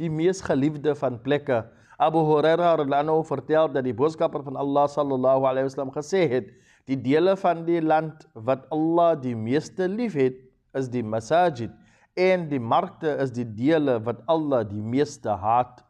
die mees geliefde van plekke. Abu Huraira radhiyallahu vertel dat die boodskapper van Allah sallallahu alaihi wasallam gesê het, die dele van die land wat Allah die meeste liefhet, is die masajid en die markte is die dele wat Allah die meeste haat.